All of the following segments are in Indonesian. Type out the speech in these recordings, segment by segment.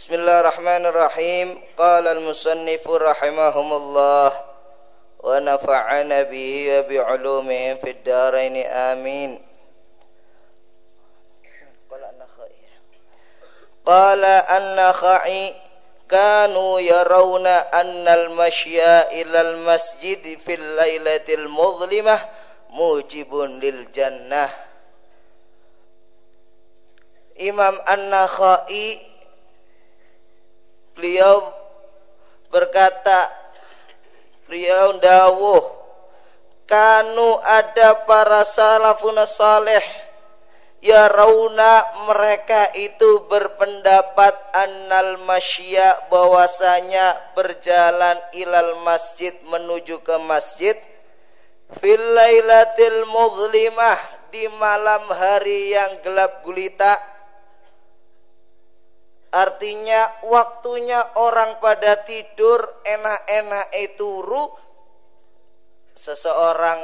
بسم الله الرحمن الرحيم. قال المصنف رحمهم الله ونفعنا به وبعلومهم في الدارين. آمين. قال النخعي كانوا يرون أن المشي إلى المسجد في الليلة المظلمة موجب للجنة. Imam An-Nakhai beliau berkata beliau dawuh kanu ada para salafun saleh ya rauna mereka itu berpendapat annal masya bahwasanya berjalan ilal masjid menuju ke masjid fil lailatil muzlimah di malam hari yang gelap gulita Artinya waktunya orang pada tidur enak-enak itu ru. Seseorang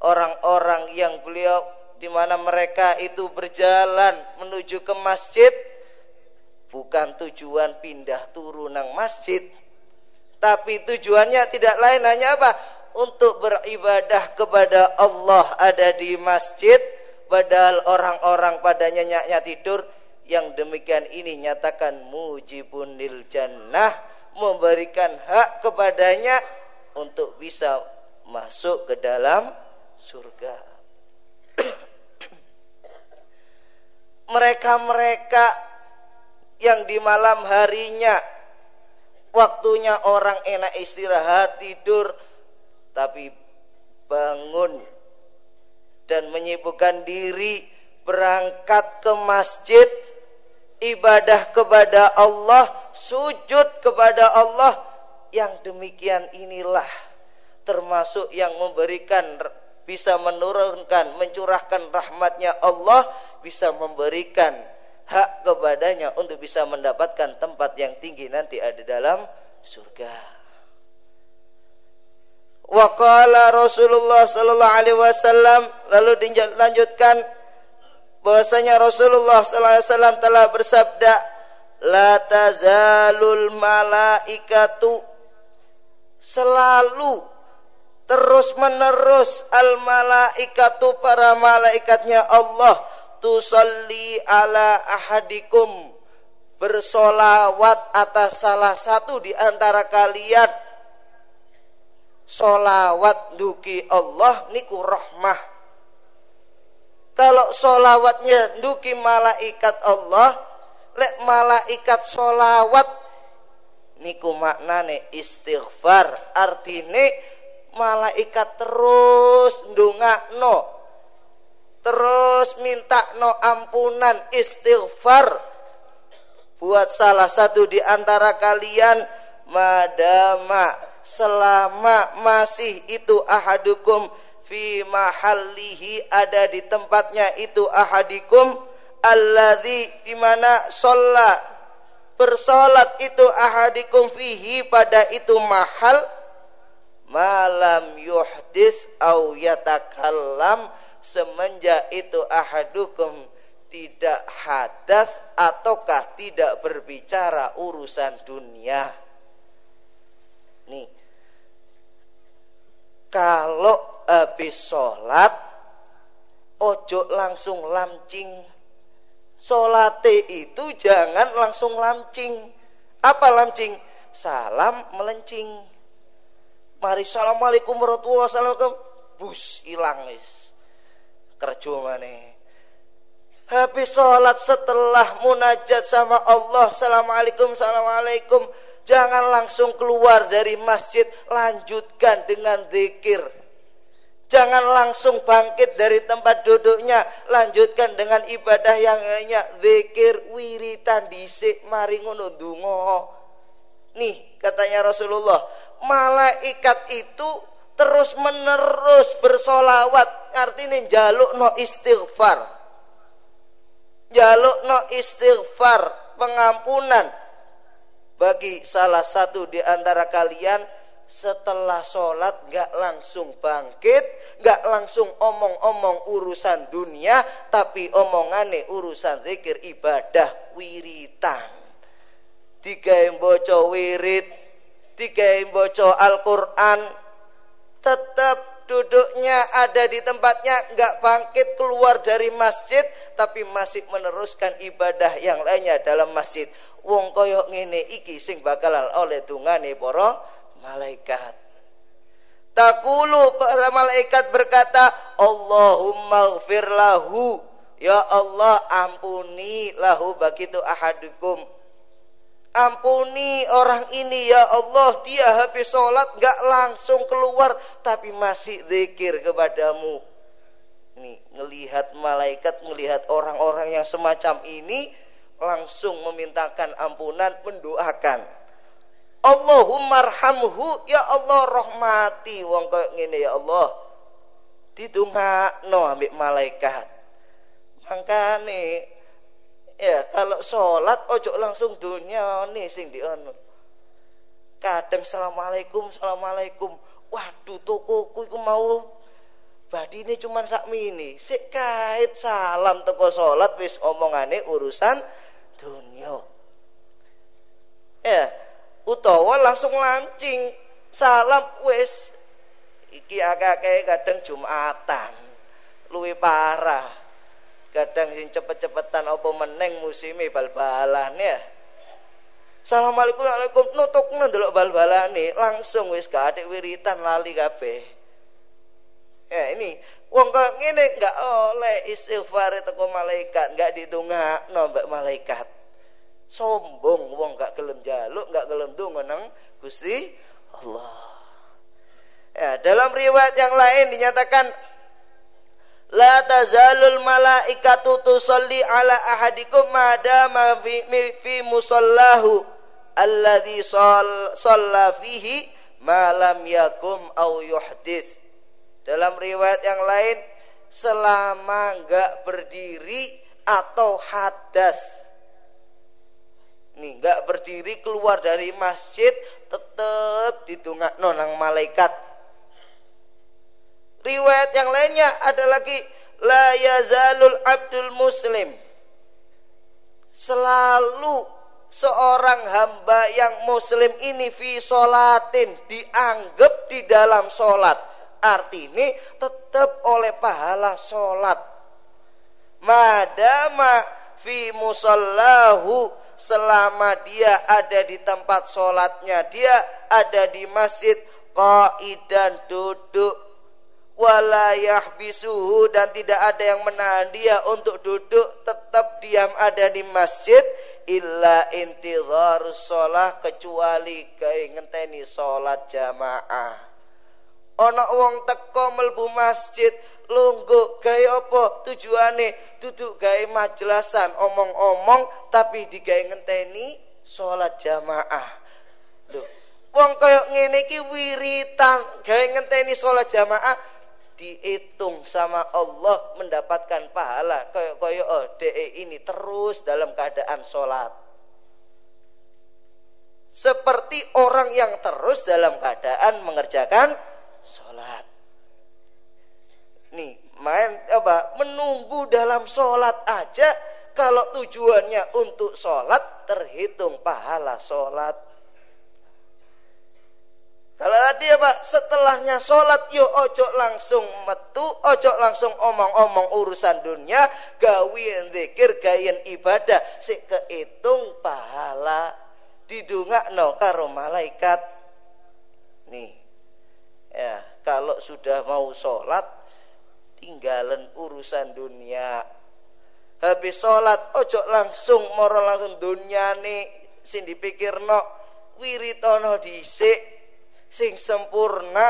orang-orang yang beliau di mana mereka itu berjalan menuju ke masjid bukan tujuan pindah turun nang masjid. Tapi tujuannya tidak lain hanya apa? Untuk beribadah kepada Allah ada di masjid padahal orang-orang pada nyenyaknya tidur yang demikian ini nyatakan mujibun lil jannah memberikan hak kepadanya untuk bisa masuk ke dalam surga. Mereka-mereka yang di malam harinya waktunya orang enak istirahat tidur tapi bangun dan menyibukkan diri berangkat ke masjid ibadah kepada Allah, sujud kepada Allah yang demikian inilah termasuk yang memberikan bisa menurunkan mencurahkan rahmatnya Allah bisa memberikan hak kepadanya untuk bisa mendapatkan tempat yang tinggi nanti ada dalam surga. Waqala Rasulullah sallallahu alaihi wasallam lalu dilanjutkan bahwasanya Rasulullah SAW telah bersabda la tazalul malaikatu. Selalu terus menerus al malaikatu para malaikatnya Allah tusalli ala ahadikum. Bersolawat atas salah satu di antara kalian. Solawat duki Allah niku rahmah kalau solawatnya duki malaikat Allah lek malaikat solawat niku maknane istighfar. Artine malaikat terus no terus minta no ampunan istighfar. Buat salah satu di antara kalian madama selama masih itu ahadukum fi mahallihi ada di tempatnya itu ahadikum alladzi di mana sholat bersolat itu ahadikum fihi pada itu mahal malam yuhdis au yatakallam semenjak itu ahadukum tidak hadas ataukah tidak berbicara urusan dunia. Nih kalau habis sholat ojo langsung lamcing. Solate itu jangan langsung lamcing. Apa lamcing? Salam melencing. Mari assalamualaikum warahmatullahi wabarakatuh. Bus hilang is kerja mana? Habis sholat setelah munajat sama Allah assalamualaikum assalamualaikum. Jangan langsung keluar dari masjid lanjutkan dengan zikir Jangan langsung bangkit dari tempat duduknya, lanjutkan dengan ibadah yang lainnya, zikir wiritan dhisik mari ngono ndonga. Nih, katanya Rasulullah, malaikat itu terus menerus bersolawat, artinya jaluk no istighfar. Jaluk no istighfar, pengampunan bagi salah satu di antara kalian setelah sholat gak langsung bangkit, gak langsung omong-omong urusan dunia, tapi omongannya urusan zikir ibadah wiritan. tiga baca wirid tiga baca Al-Qur'an tetap duduknya ada di tempatnya nggak bangkit keluar dari masjid tapi masih meneruskan ibadah yang lainnya dalam masjid wong koyok ngene iki sing bakalan oleh dungane para malaikat Takulu para malaikat berkata, Allahumma gfir lahu. Ya Allah ampuni lahu begitu ahadukum. Ampuni orang ini ya Allah dia habis sholat gak langsung keluar tapi masih zikir kepadamu. Nih ngelihat malaikat melihat orang-orang yang semacam ini langsung memintakan ampunan mendoakan Allahumma arhamhu ya Allah rahmati. Wong koyo ngene ya Allah. Didongakno ambek malaikat. Mangkane ya kalau sholat ojo langsung dunia nih sing diono kadang assalamualaikum assalamualaikum. Waduh tokoku iku mau badi ini cuma sak mini. Sik kait salam toko sholat wis omongane urusan dunia. Ya utawa langsung lancing. Salam wis. Iki akeh kadang Jumatan. Luwi parah. Kadang sing cepet-cepetan apa meneng musime bal-balan ya. Assalamualaikum Waalaikumsalam nutukno ndelok bal-balane. Langsung wis gak adik wiritan lali kabeh. Ya ini wong kok ngene enggak oleh istighfar teko malaikat enggak ditungakno mbak malaikat sombong wong gak gelem jaluk gak gelem donga nang Gusti Allah. Ya dalam riwayat yang lain dinyatakan la tazalul malaikatu tusalli ala ahadikum madama fi, fi musallahu alladhi shalla fihi ma yakum au yuhdith dalam riwayat yang lain selama enggak berdiri atau hadas nih nggak berdiri keluar dari masjid tetap ditungak nonang malaikat. Riwayat yang lainnya ada lagi la yazalul abdul muslim. Selalu seorang hamba yang muslim ini fi solatin dianggap di dalam solat artinya tetap oleh pahala solat madama fi musallahu selama dia ada di tempat sholatnya. Dia ada di masjid qaidan duduk. Walayah bisuhu dan tidak ada yang menahan dia untuk duduk. Tetap diam ada di masjid. Illa intidhar sholat kecuali kaya ngenteni sholat jamaah ana wong teko melbu masjid lungguh gaya apa? Tujuane duduk gaya majelasan omong-omong tapi digawe ngenteni sholat jamaah. Lho wong kaya ngene iki wiritan gawe ngenteni sholat jamaah dihitung sama Allah mendapatkan pahala. Kaya kaya oh DE ini terus dalam keadaan sholat. Seperti orang yang terus dalam keadaan mengerjakan sholat. Nih main apa menunggu dalam sholat aja kalau tujuannya untuk sholat terhitung pahala sholat. Kalau tadi apa setelahnya sholat yuk ojo langsung metu ojo langsung omong-omong urusan dunia gawian zikir gawian ibadah si kehitung pahala didungak no karo malaikat. Nih ya kalau sudah mau sholat tinggalan urusan dunia. Habis sholat ojo langsung moro langsung dunia nih sing dipikirno wiritono dhisik. Sing sempurna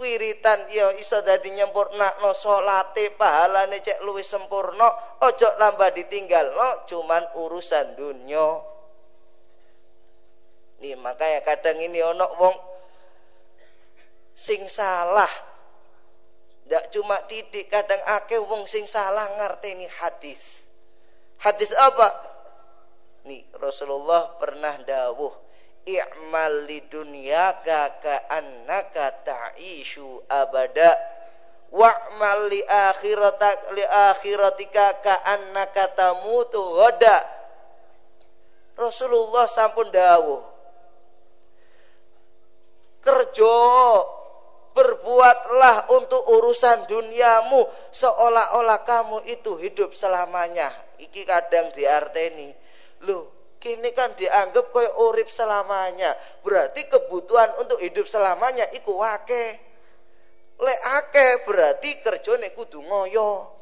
wiritan ya iso dadi nyempurna no salate pahalane cek luwih sempurna ojo nambah ditinggal no cuman urusan dunia. Nih makanya kadang ini ono wong sing salah tidak cuma titik kadang akeh wong sing salah ngerteni hadis. Hadis apa? Nih Rasulullah pernah dawuh i'mal li dunyaka ka annaka ta'ishu abada wa'mal li akhiratak li akhiratika ka annaka tamutu ghada Rasulullah sampun dawuh kerja berbuatlah untuk urusan duniamu seolah-olah kamu itu hidup selamanya. Iki kadang diarteni. Loh kini kan dianggap kaya urip selamanya. Berarti kebutuhan untuk hidup selamanya iku wake lek ake berarti kerjane kudu ngoyo.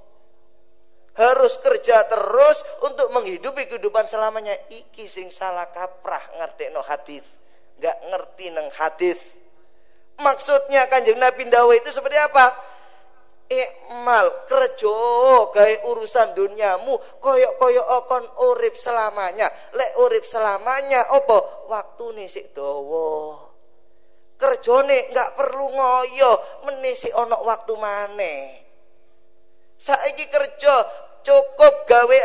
Harus kerja terus untuk menghidupi kehidupan selamanya. Iki sing salah kaprah ngerti no hadis. Nggak ngerti neng hadis Maksudnya kanjeng Nabi Dawa itu seperti apa? Ikmal kerja gaya urusan duniamu koyok koyok okon urip selamanya. Lek urip selamanya opo waktu nih si dawa. Kerjone nggak perlu ngoyo menisi onok waktu mana. Saiki kerja cukup gawe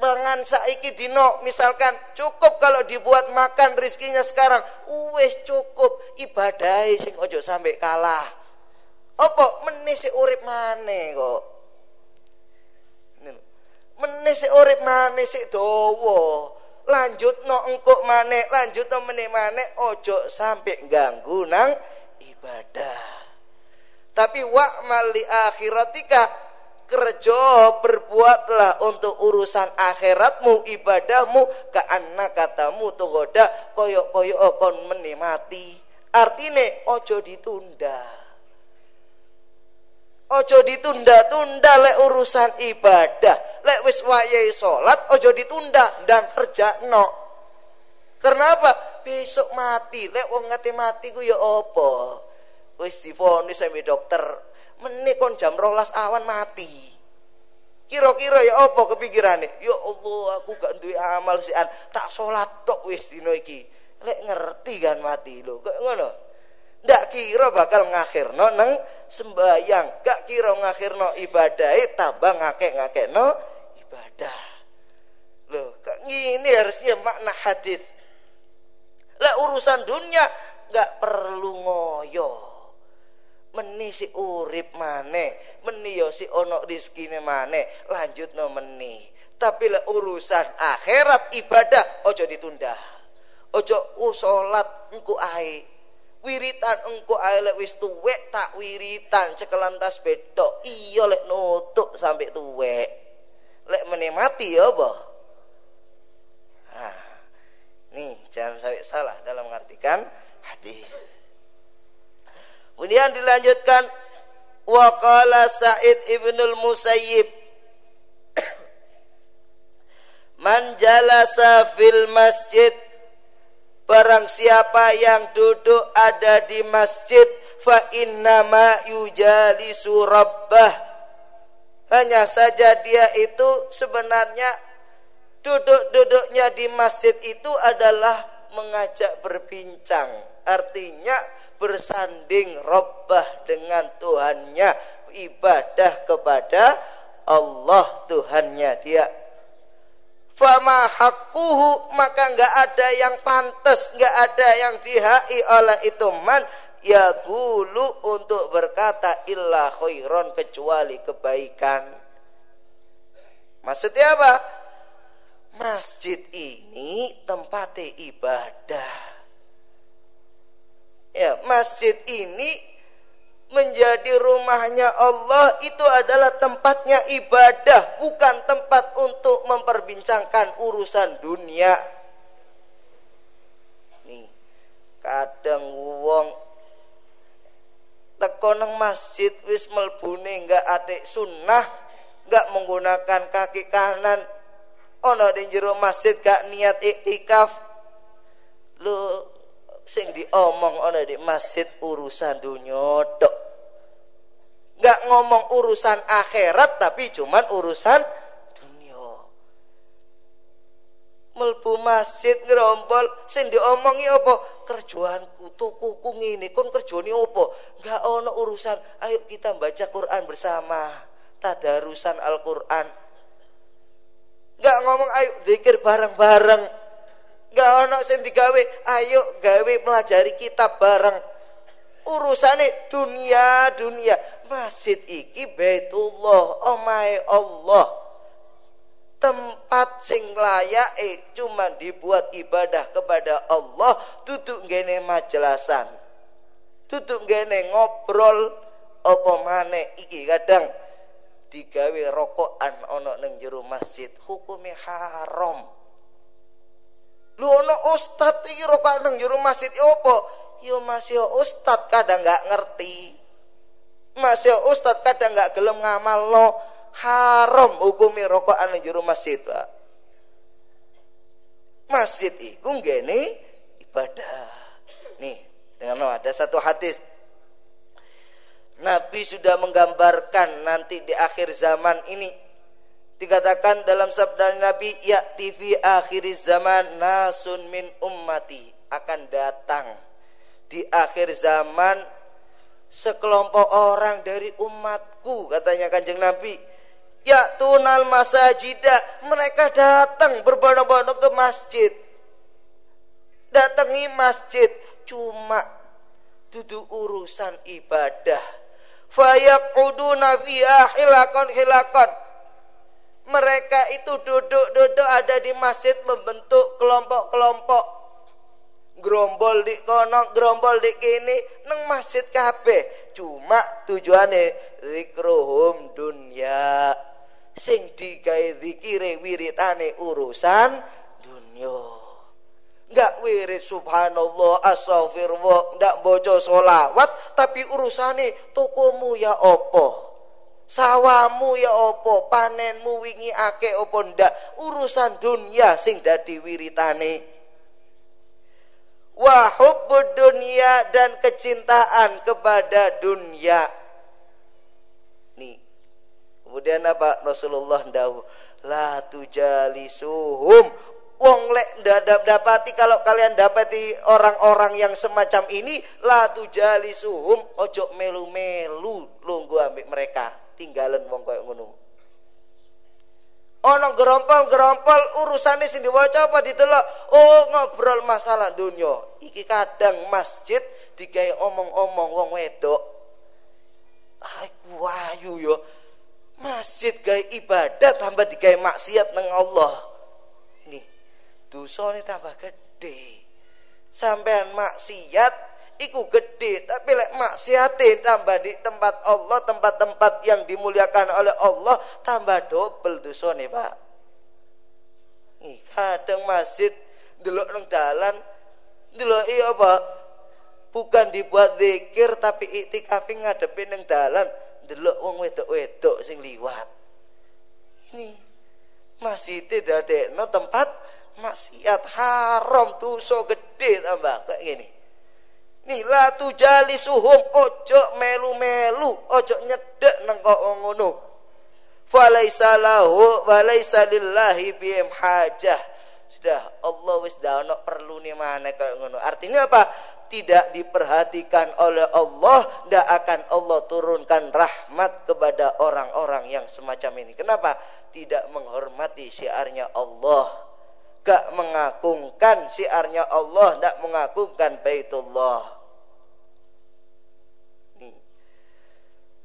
mangan saiki dino misalkan cukup kalau dibuat makan rizkinya sekarang. Wes cukup ibadah sing ojo sampai kalah. Opo menisi urip mane kok. Menisi urip mane sik dowo lanjut no engkuk mane lanjut no meneh mane ojo sampai ganggu nang ibadah. Tapi wa mali akhiratika kerja berbuatlah untuk urusan akhiratmu ibadahmu ke anak katamu goda koyok koyok kon menikmati artine ojo ditunda. Ojo ditunda-tunda lek urusan ibadah. Lek wis wayai salat ojo ditunda dan kerja no karena apa besok mati. Lek wong ngati mati ku ya apa? Wis difonis sama dokter menit kon jam rolas awan mati. Kira-kira ya apa kepikirannya ya Allah aku gak duwe amal sian. Tak sholat tok wis dino iki. Lek ngerti kan mati lo kok ngono? Ndak kira bakal ngakhirno neng sembayang gak kira ngakhirno ibadah tambah ngakek no ibadah. Loh kok gini harusnya makna hadis? Lah urusan dunia gak perlu ngoyo meni si urip mane meni yo si ono rizkine mane lanjut no meni. Tapi le urusan akhirat ibadah ojo ditunda. Ojo u salat engku ae. Wiritan engku ae lek wis tuwek tak wiritan cekelantas bedok. Iya lek nutuk sampai tuwek. Lek menikmati ya apa? Nah, nih jangan sampai salah dalam mengartikan hati Kemudian dilanjutkan waqala Sa'id ibnul Musayyib Man jalasa fil masjid Barang siapa yang duduk ada di masjid Fa innama yujalisu rabbah Hanya saja dia itu sebenarnya Duduk-duduknya di masjid itu adalah mengajak berbincang. Artinya bersanding robbah dengan Tuhannya ibadah kepada Allah Tuhannya dia. Fama hakuhu maka nggak ada yang pantas nggak ada yang dihai oleh itu man. Ya gulu untuk berkata illa khairon kecuali kebaikan. Maksudnya apa? Masjid ini tempat ibadah ya masjid ini menjadi rumahnya Allah itu adalah tempatnya ibadah bukan tempat untuk memperbincangkan urusan dunia. Nih kadang wong teko nang masjid wis melbune enggak adik sunnah enggak menggunakan kaki kanan. Ono di jero masjid gak niat iktikaf. Lu sing diomong ana di masjid urusan dunia dok nggak ngomong urusan akhirat tapi cuman urusan dunia melbu masjid ngerombol sing diomongi apa? Kerjaanku tukuku ngene kon kerjane apa? Nggak ono urusan. Ayo kita baca Quran bersama. Tadarusan Al-Quran. Nggak ngomong ayo zikir bareng-bareng Gak ono sing digawe, ayo gawe pelajari kitab bareng. Urusane dunia dunia. Masjid iki Baitullah, omai Allah. tempat sing layak eh cuma dibuat ibadah kepada Allah tutup gene majelasan tutup gene ngobrol apa mane iki kadang digawe rokokan ono neng jero masjid hukumnya haram lu ono ustad iki rokokan neng jero masjid opo yo masih ustad kadang nggak ngerti masih ustad kadang nggak gelem ngamal lo haram hukumi rokokan ning jero masjid, Pak. Masjid iku nggene ibadah. Nih, dengan ada satu hadis Nabi sudah menggambarkan nanti di akhir zaman ini dikatakan dalam sabda Nabi ya TV akhir zaman nasun min ummati. Akan datang di akhir zaman sekelompok orang dari umatku katanya kanjeng Nabi. Ya tunal masajidah mereka datang berbondong-bondong ke masjid. Datangi masjid cuma duduk urusan ibadah. Fayaquduna fiha hilakon hilakon mereka itu duduk-duduk ada di masjid membentuk kelompok-kelompok. Gerombol di kono gerombol di kini neng masjid kabeh. Cuma tujuannya zikruhum dunya. Sing digawe zikire wiritane urusan dunia enggak wirid subhanallah astagfirullah enggak boco solawat tapi urusane tokomu ya opo sawamu ya opo panenmu wingi ake opo ndak? Urusan dunia sing dadi wiritane. Wa hubbud dunia dan kecintaan kepada dunia. Kemudian apa? Rasulullah dawuh la tujalisuhum wong lek dapati kalau kalian dapati orang-orang yang semacam ini la tujalisuhum ojo melu-melu lunggu ambek mereka tinggalan wong koyo ngono. Ono gerompol-gerompol urusane sing diwaca apa ditelok oh ngobrol masalah dunia iki kadang masjid digawe omong-omong wong wedok. Aku ayu yo Masjid gaya ibadah tambah digawe maksiat neng Allah. Nih, ini tambah gede. Sampean maksiat iku gede, tapi lek maksiatin tambah di tempat Allah, tempat-tempat yang dimuliakan oleh Allah tambah double ini Pak. Nih, kadang masjid delok nang dalan delok iya apa? Bukan dibuat zikir tapi iktikafing ngadepin nang dalan delok wong wedok-wedok sing liwat. Ini masih tidak no tempat maksiat haram so gede tambah kayak gini. Nih la suhum ojo melu-melu, ojo nyedek nang kok ngono. Falaisa lahu walaisa lillahi bihim hajah. Sudah Allah wis dah perlu nih mana kayak ngono. Artinya apa? tidak diperhatikan oleh Allah, tidak akan Allah turunkan rahmat kepada orang-orang yang semacam ini. Kenapa? Tidak menghormati syiarnya Allah. Gak mengagungkan syiarnya Allah, tidak mengagungkan baitullah.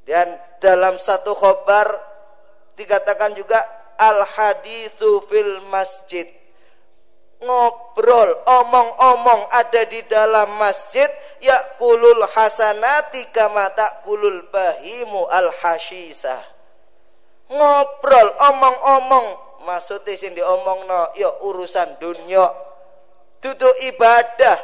Dan dalam satu khobar dikatakan juga al hadithu fil masjid ngobrol, omong-omong ada di dalam masjid ya kulul hasanati kama kulul bahimu al hashisah. Ngobrol, omong-omong maksudnya sing no ya urusan dunia. Duduk ibadah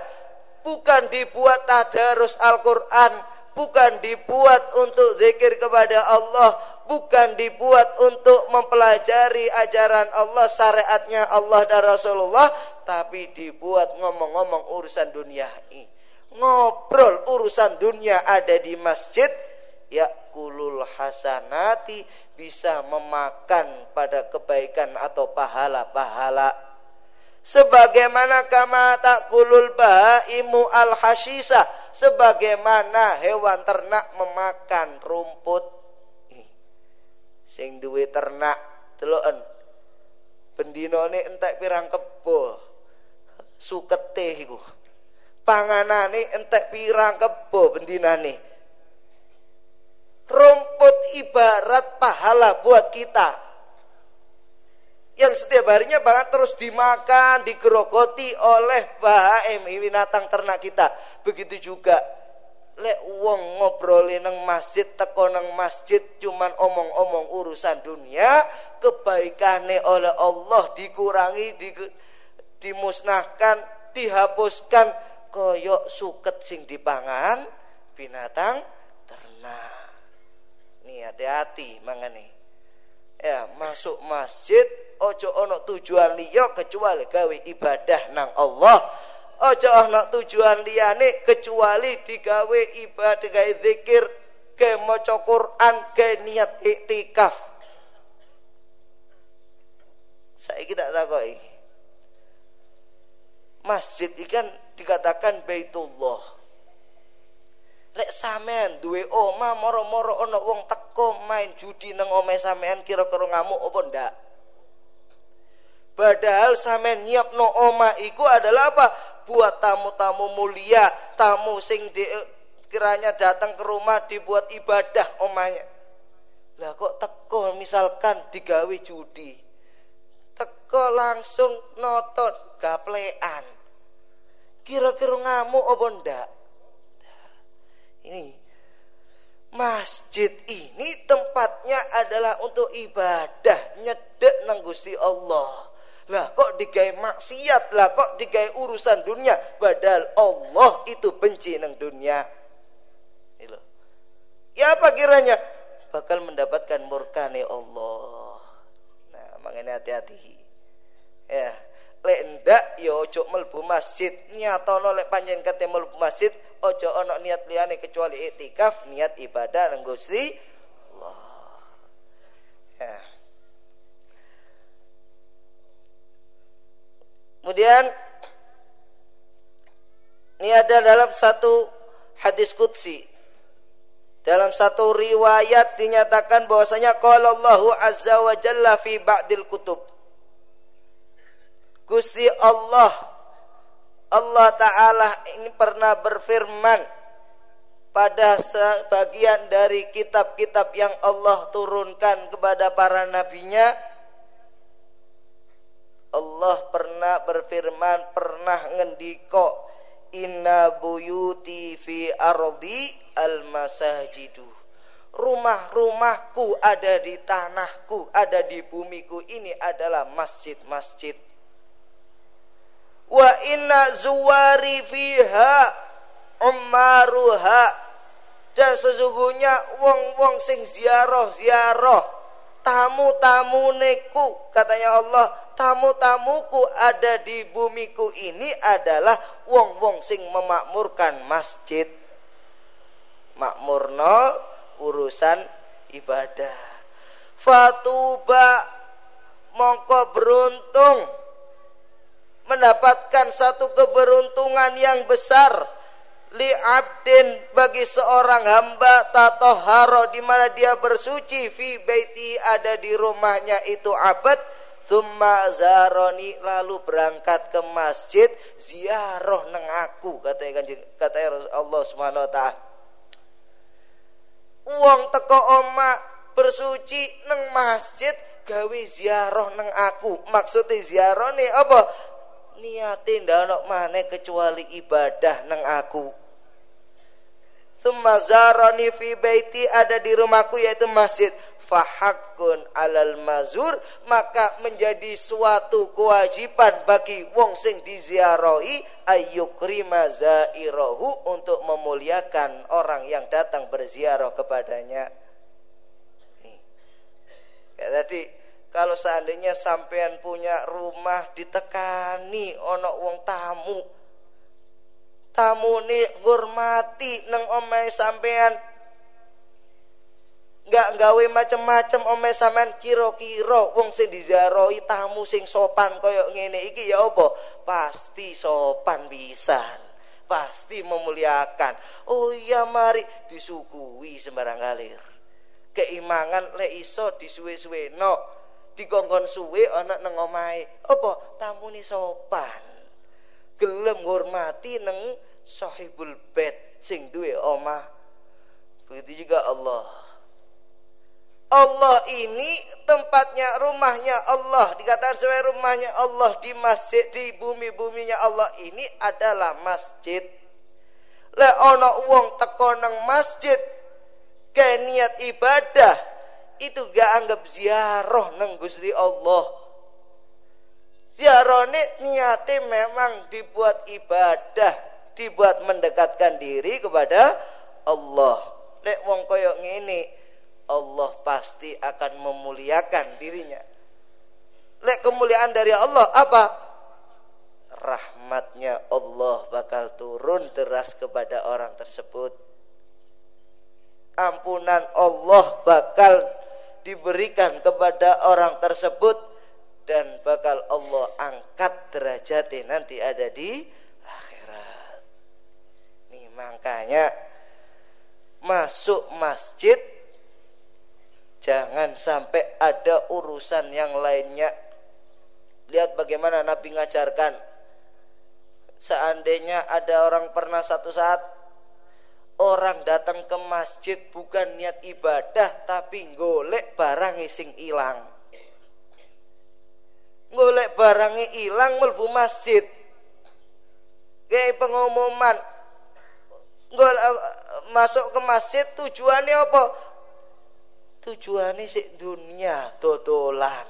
bukan dibuat tadarus Al-Qur'an, bukan dibuat untuk zikir kepada Allah, bukan dibuat untuk mempelajari ajaran Allah, syariatnya Allah dan Rasulullah, tapi dibuat ngomong-ngomong urusan dunia ini. Ngobrol urusan dunia ada di masjid, ya kulul hasanati bisa memakan pada kebaikan atau pahala-pahala. Sebagaimana kama kulul bahaimu al hasisa, sebagaimana hewan ternak memakan rumput. Sing duwe ternak deloken bendinane entek pirang kebo? Sukete iku. Panganane entek pirang kebo bendinane rumput ibarat pahala buat kita yang setiap harinya banget terus dimakan, digerogoti oleh bahaim binatang ternak kita. Begitu juga lek wong ngobrol nang masjid teko nang masjid cuman omong-omong urusan dunia kebaikane oleh Allah dikurangi di, dimusnahkan dihapuskan koyok suket sing dipangan binatang ternak nih hati-hati mangane. Ya masuk masjid ojo ono tujuan liya kecuali gawe ibadah nang Allah. Ojo ono tujuan liyane kecuali digawe ibadah gawe zikir ke maca Quran ke niat iktikaf. Saya kita takoi masjid ikan dikatakan Baitullah lek sampean duwe oma moro-moro ono wong teko main judi nang omahe sampean kira-kira ngamuk apa ndak Padahal sampean no oma iku adalah apa? Buat tamu-tamu mulia, tamu sing di, kiranya datang ke rumah dibuat ibadah omanya. Lah kok teko misalkan digawe judi. Teko langsung notot gaplean. Kira-kira ngamuk apa ndak? Ini. Masjid ini tempatnya adalah untuk ibadah nyedek nang Gusti Allah. Lah kok digawe maksiat? Lah kok digawe urusan dunia? Padahal Allah itu benci nang dunia. Ini Ya apa kiranya? Bakal mendapatkan murkane Allah. Nah, makanya hati-hati. Ya, lek ndak ya ojo mlebu masjid nyatono lek panjen kate mlebu masjid ojo ono niat liyane kecuali itikaf niat ibadah nang Gusti Allah. Ya. Kemudian ini ada dalam satu hadis qudsi. Dalam satu riwayat dinyatakan bahwasanya qala Allahu azza wa jalla fi ba'dil kutub. Gusti Allah Allah taala ini pernah berfirman pada sebagian dari kitab-kitab yang Allah turunkan kepada para nabinya. Allah pernah berfirman pernah ngendiko inna buyuti fi ardi al masajidu rumah-rumahku ada di tanahku ada di bumiku. Ini adalah masjid-masjid wa inna zuwari fiha ummaruha. Dan sesungguhnya wong-wong sing ziarah ziarah tamu-tamu neku katanya Allah tamu-tamuku ada di bumiku ini adalah wong-wong sing memakmurkan masjid. Makmurno urusan ibadah. Fatuba mongko beruntung mendapatkan satu keberuntungan yang besar li abdin bagi seorang hamba tatoharo di mana dia bersuci fi baiti ada di rumahnya itu abad Thumma zaroni lalu berangkat ke masjid ziarah neng aku kata kata Allah Subhanahu wa taala. Wong teko oma bersuci neng masjid gawe ziarah neng aku. Maksudnya ziarah nih apa? Niatin ndak mana kecuali ibadah neng aku. Thumma zarani fi baiti ada di rumahku yaitu masjid. Fahakun alal mazur maka menjadi suatu kewajiban bagi wong sing diziarahi ayyukrima zairahu untuk memuliakan orang yang datang berziarah kepadanya. Nih. Ya, tadi kalau seandainya sampean punya rumah ditekani ono wong tamu tamu nih ngurmati neng omai sampean. Nggak gawe macem-macem ome sampean kira-kira wong sing diziarahi tamu sing sopan koyok ngene iki ya apa? Pasti sopan bisa pasti memuliakan. Oh iya mari disukui sembarang galir keimangan le iso disuwe-suwe no dikongkon suwe ana nang omahe. Apa? Tamune sopan. Gelem ngurmati neng sahibul bed sing duwe omah. Begitu juga Allah. Allah ini tempatnya rumahnya Allah. Dikatakan sebagai rumahnya Allah di masjid di bumi-buminya Allah. Ini adalah masjid. Le ono wong teko nang masjid ke niat ibadah itu gak anggap ziarah nang Gusti Allah. Ziarah ini niatnya memang dibuat ibadah, dibuat mendekatkan diri kepada Allah. Lek wong koyok ngene Allah pasti akan memuliakan dirinya. Lek kemuliaan dari Allah apa? Rahmatnya Allah bakal turun deras kepada orang tersebut. Ampunan Allah bakal diberikan kepada orang tersebut dan bakal Allah angkat derajatnya nanti ada di akhirat. Nih makanya masuk masjid Jangan sampai ada urusan yang lainnya. Lihat bagaimana Nabi ngajarkan. Seandainya ada orang pernah satu saat orang datang ke masjid bukan niat ibadah tapi golek barang sing ilang. Golek barang ilang melbu masjid. Kayak pengumuman Golek masuk ke masjid tujuannya apa? tujuannya si dunia dodolan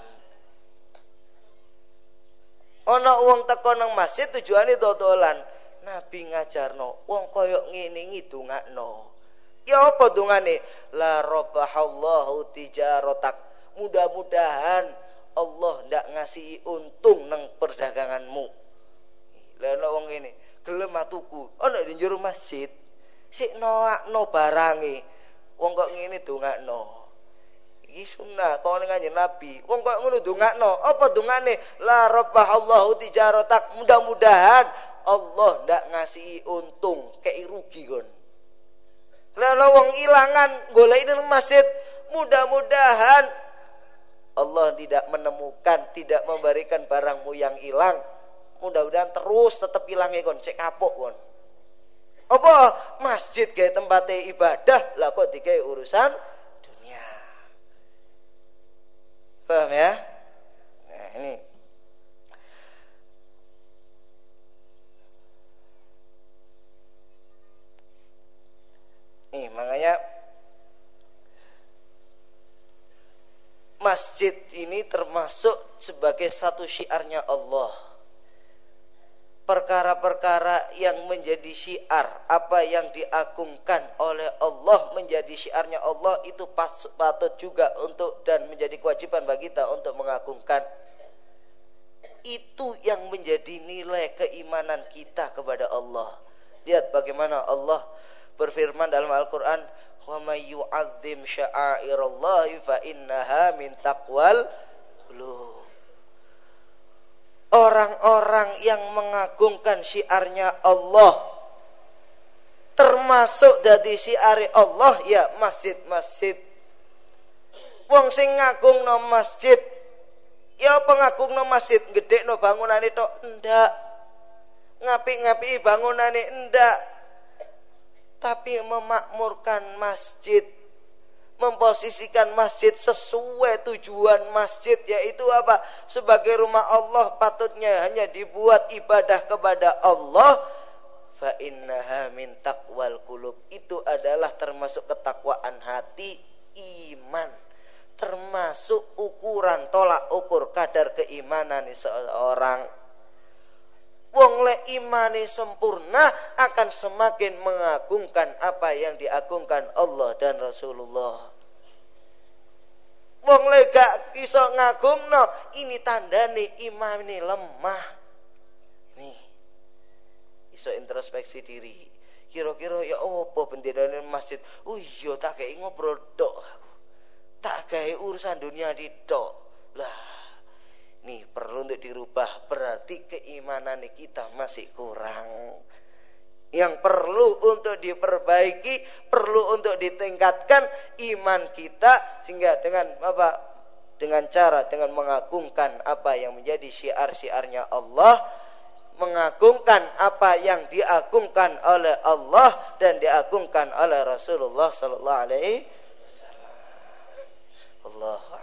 ono uang teko nang masjid tujuannya dodolan Nabi ngajarno uang koyok ngini ngidungakno ya apa dungane la robahallahu tijarotak. Mudah-mudahan Allah ndak ngasih untung nang perdaganganmu. Lah ono wong ngene gelem tuku ono di jero masjid sik noakno barange. Wong kok ngene dongakno. Iki sunnah kau kanjeng Nabi. Wong kok ngono ndongakno apa dongane? La rabbahallahu tijaratak mudah-mudahan Allah ndak ngasih untung kayak rugi kon Lalu wong ilangan golek nang masjid mudah-mudahan Allah tidak menemukan tidak memberikan barangmu yang hilang. Mudah-mudahan terus tetap hilangnya kon cek kapok kon apa? Masjid kayak tempatnya ibadah lah kok dikai urusan Paham ya? Nah, ini. Nih, makanya masjid ini termasuk sebagai satu syiarnya Allah. Perkara-perkara yang menjadi syiar apa yang diagungkan oleh Allah menjadi syiarnya Allah itu patut juga untuk dan menjadi kewajiban bagi kita untuk mengagungkan. Itu yang menjadi nilai keimanan kita kepada Allah. Lihat bagaimana Allah berfirman dalam Al-Qur'an wa may yu'azzim sya'airallahi fa innaha min taqwal orang-orang yang mengagungkan syiarnya Allah termasuk dari syiar Allah ya masjid-masjid. Wong sing ngagung no masjid ya pengagung no masjid? Gede no bangunan itu ndak. Ngapi-ngapi bangunan ndak tapi memakmurkan masjid. Memposisikan masjid sesuai tujuan masjid yaitu apa? Sebagai rumah Allah patutnya hanya dibuat ibadah kepada Allah. Fa innaha min taqwal qulub. Itu adalah termasuk ketakwaan hati iman. Termasuk ukuran tolak ukur kadar keimanan seseorang Wong le imani sempurna akan semakin mengagungkan apa yang diagungkan Allah dan Rasulullah. Wong le gak iso ngagungno, ini tanda nih iman ini lemah. Nih. Iso introspeksi diri. Kira-kira ya apa benderane masjid? Oh iya tak kayak ngobrol dok. Tak kayak urusan dunia di dok. Lah nih perlu untuk dirubah. Berarti keimanan kita masih kurang. Yang perlu untuk diperbaiki perlu untuk ditingkatkan iman kita sehingga dengan apa dengan cara dengan mengagungkan apa yang menjadi syiar-syiarnya Allah mengagungkan apa yang diagungkan oleh Allah dan diagungkan oleh Rasulullah sallallahu alaihi wasallam. Allahu